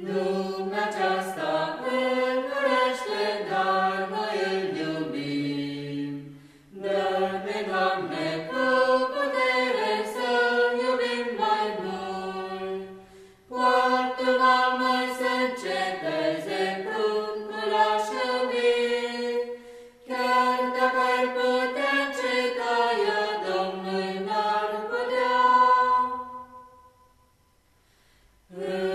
No. Amen.